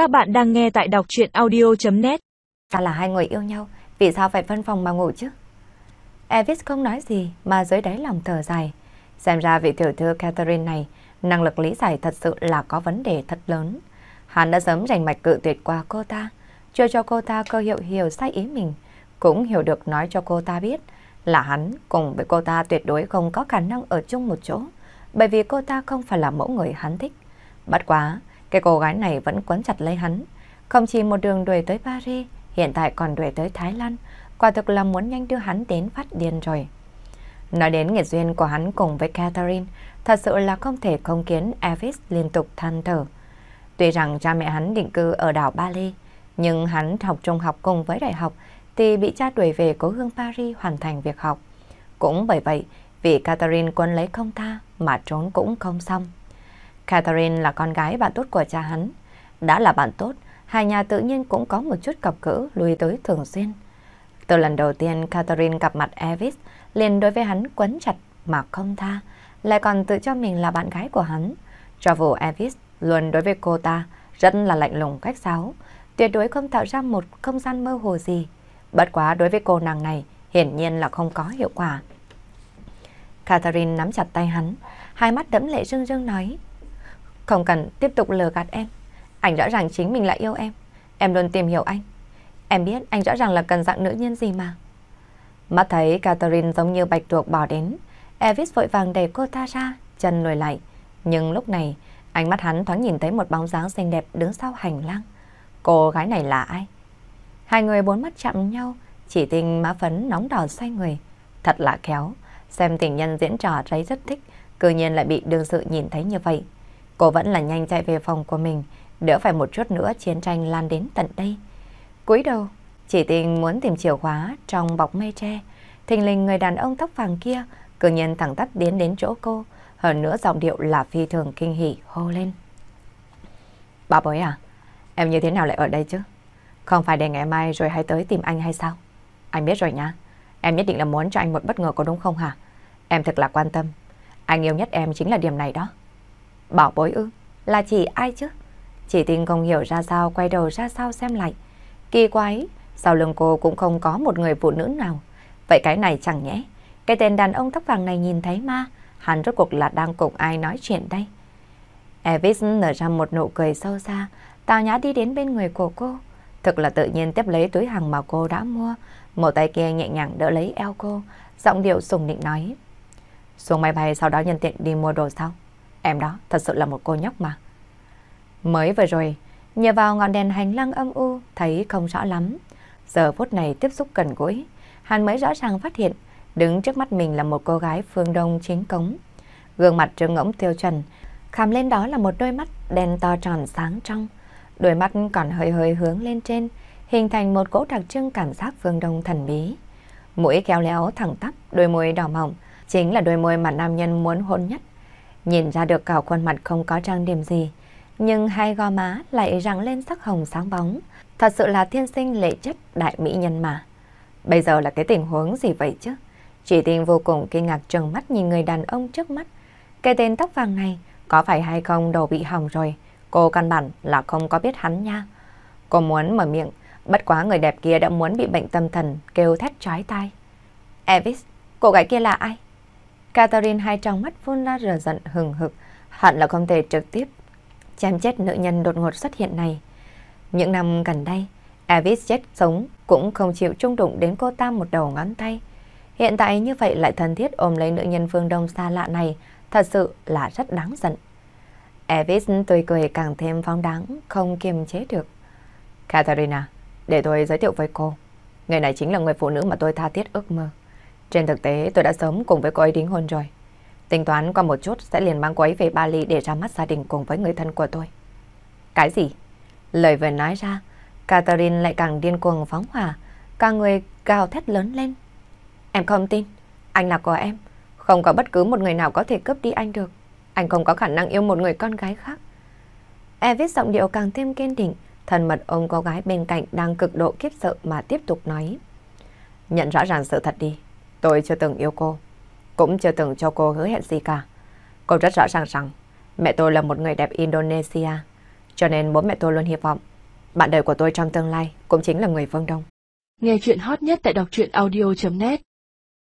Các bạn đang nghe tại đọc chuyện audio.net Ta là hai người yêu nhau, vì sao phải phân phòng mà ngủ chứ? Elvis không nói gì mà dưới đáy lòng thở dài. Xem ra vị tiểu thư Catherine này, năng lực lý giải thật sự là có vấn đề thật lớn. Hắn đã sớm rành mạch cự tuyệt qua cô ta, chưa cho cô ta cơ hiệu hiểu sai ý mình, cũng hiểu được nói cho cô ta biết là hắn cùng với cô ta tuyệt đối không có khả năng ở chung một chỗ, bởi vì cô ta không phải là mẫu người hắn thích. Bất quá, cái cô gái này vẫn quấn chặt lấy hắn, không chỉ một đường đuổi tới Paris, hiện tại còn đuổi tới Thái Lan, quả thực là muốn nhanh đưa hắn đến phát điên rồi. Nói đến nghiệt duyên của hắn cùng với Catherine, thật sự là không thể không kiến Elvis liên tục than thở. Tuy rằng cha mẹ hắn định cư ở đảo Bali, nhưng hắn học trung học cùng với đại học thì bị cha đuổi về cố hương Paris hoàn thành việc học. Cũng bởi vậy, vì Catherine quân lấy không tha mà trốn cũng không xong. Catherine là con gái bạn tốt của cha hắn. Đã là bạn tốt, hai nhà tự nhiên cũng có một chút cặp cỡ lui tới thường xuyên. Từ lần đầu tiên Catherine gặp mặt Elvis, liền đối với hắn quấn chặt mà không tha, lại còn tự cho mình là bạn gái của hắn. Cho vụ Elvis luôn đối với cô ta rất là lạnh lùng cách sáo, tuyệt đối không tạo ra một không gian mơ hồ gì. Bất quá đối với cô nàng này, hiển nhiên là không có hiệu quả. Catherine nắm chặt tay hắn, hai mắt đẫm lệ rưng rưng nói. Không cần tiếp tục lừa gạt em. Anh rõ ràng chính mình là yêu em. Em luôn tìm hiểu anh. Em biết anh rõ ràng là cần dạng nữ nhân gì mà. Mắt thấy Catherine giống như bạch tuộc bỏ đến. Elvis vội vàng đẩy cô ta ra, chân lùi lại. Nhưng lúc này, ánh mắt hắn thoáng nhìn thấy một bóng dáng xinh đẹp đứng sau hành lang. Cô gái này là ai? Hai người bốn mắt chạm nhau, chỉ tình má phấn nóng đỏ xoay người. Thật là khéo, xem tình nhân diễn trò thấy rất thích, cư nhiên lại bị đương sự nhìn thấy như vậy. Cô vẫn là nhanh chạy về phòng của mình, đỡ phải một chút nữa chiến tranh lan đến tận đây. cúi đầu, chỉ tình muốn tìm chìa khóa trong bọc mây tre. Thình lình người đàn ông tóc vàng kia, cử nhiên thẳng tắp tiến đến chỗ cô, hơn nữa giọng điệu là phi thường kinh hỉ hô lên. Bà bối à, em như thế nào lại ở đây chứ? Không phải để ngày mai rồi hãy tới tìm anh hay sao? Anh biết rồi nha, em nhất định là muốn cho anh một bất ngờ có đúng không hả? Em thật là quan tâm, anh yêu nhất em chính là điểm này đó. Bảo bối ư? Là chỉ ai chứ? Chỉ tình không hiểu ra sao quay đầu ra sao xem lại. Kỳ quái, sau lưng cô cũng không có một người phụ nữ nào. Vậy cái này chẳng nhẽ, cái tên đàn ông tóc vàng này nhìn thấy ma, hắn rốt cuộc là đang cùng ai nói chuyện đây? Elvis nở ra một nụ cười sâu xa, tào nhã đi đến bên người của cô. Thực là tự nhiên tiếp lấy túi hàng mà cô đã mua, một tay kia nhẹ nhàng đỡ lấy eo cô, giọng điệu sùng nịnh nói. Xuống máy bay sau đó nhân tiện đi mua đồ sau. Em đó thật sự là một cô nhóc mà. Mới vừa rồi, nhờ vào ngọn đèn hành lang âm u thấy không rõ lắm. Giờ phút này tiếp xúc gần gũi, hắn mới rõ ràng phát hiện đứng trước mắt mình là một cô gái phương đông chính cống. Gương mặt trương ngỗng tiêu chuẩn, khám lên đó là một đôi mắt đen to tròn sáng trong. Đôi mắt còn hơi hơi hướng lên trên, hình thành một cỗ đặc trưng cảm giác phương đông thần bí. Mũi kéo léo thẳng tắp, đôi môi đỏ mỏng, chính là đôi môi mà nam nhân muốn hôn nhất. Nhìn ra được cả khuôn mặt không có trang điểm gì, nhưng hai gò má lại răng lên sắc hồng sáng bóng. Thật sự là thiên sinh lệ chất đại mỹ nhân mà. Bây giờ là cái tình huống gì vậy chứ? Chỉ tình vô cùng kinh ngạc trừng mắt nhìn người đàn ông trước mắt. Cái tên tóc vàng này có phải hay không đầu bị hỏng rồi? Cô căn bản là không có biết hắn nha. Cô muốn mở miệng, bất quá người đẹp kia đã muốn bị bệnh tâm thần kêu thét trái tai. Evis, cô gái kia là ai? Catherine hai trong mắt phun ra rờ giận hừng hực, hẳn là không thể trực tiếp chém chết nữ nhân đột ngột xuất hiện này. Những năm gần đây, Elvis chết sống cũng không chịu trung đụng đến cô ta một đầu ngón tay. Hiện tại như vậy lại thân thiết ôm lấy nữ nhân phương Đông xa lạ này, thật sự là rất đáng giận. Elvis tươi cười càng thêm phóng đáng, không kiềm chế được. Katharina, à, để tôi giới thiệu với cô. Người này chính là người phụ nữ mà tôi tha thiết ước mơ. Trên thực tế tôi đã sớm cùng với cô ấy đính hôn rồi. Tính toán qua một chút sẽ liền mang cô ấy về Bali để ra mắt gia đình cùng với người thân của tôi. Cái gì? Lời vừa nói ra, Catherine lại càng điên cuồng phóng hỏa, cả người gào thét lớn lên. Em không tin, anh là của em. Không có bất cứ một người nào có thể cướp đi anh được. Anh không có khả năng yêu một người con gái khác. Elvis giọng điệu càng thêm kiên định, thần mật ôm cô gái bên cạnh đang cực độ kiếp sợ mà tiếp tục nói. Nhận rõ ràng sự thật đi. Tôi chưa từng yêu cô, cũng chưa từng cho cô hứa hẹn gì cả. Cô rất rõ ràng rằng mẹ tôi là một người đẹp Indonesia. Cho nên bố mẹ tôi luôn hy vọng bạn đời của tôi trong tương lai cũng chính là người phương Đông. Nghe chuyện hot nhất tại đọc truyện audio.net